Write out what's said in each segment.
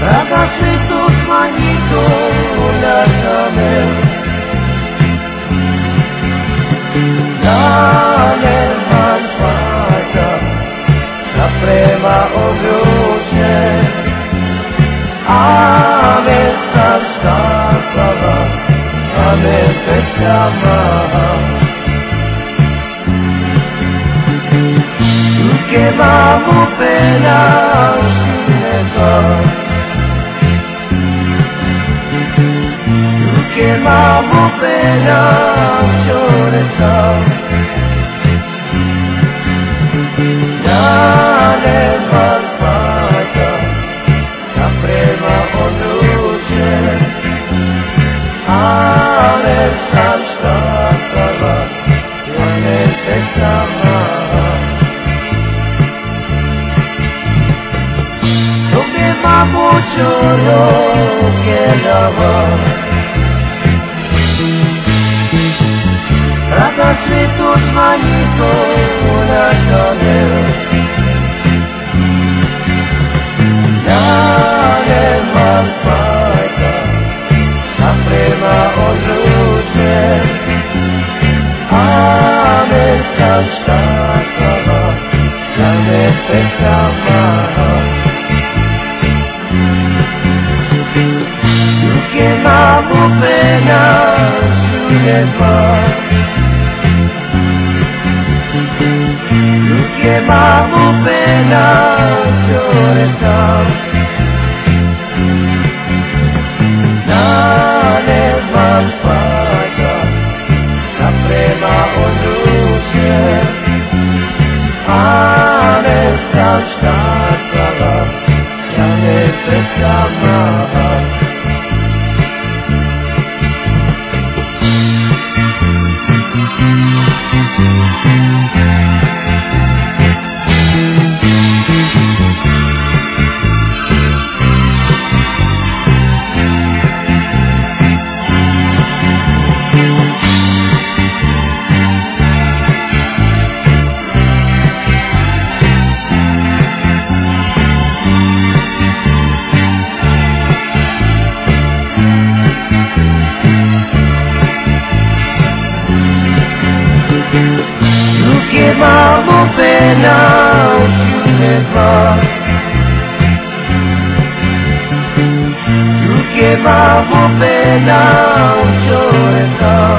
Ragazzi tutti manito la camera Dale malfata La prema o luce mucho lo que quedaba. Abrace tus manitos. Vamo pena suleva Che vamo pena gioreta Dale malfata La prema o luce Ale sanskatava vamo pena uccideva Tu che vamo pena uccideva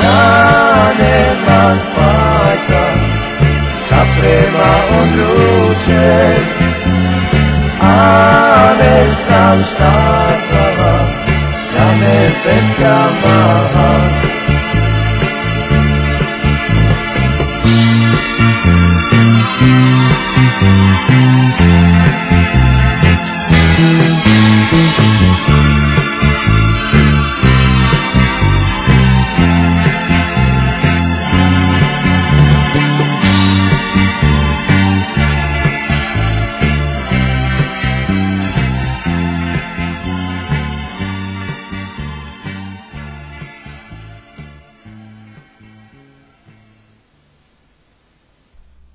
Nane malfaita Saprema on luce Ale sam statava Jame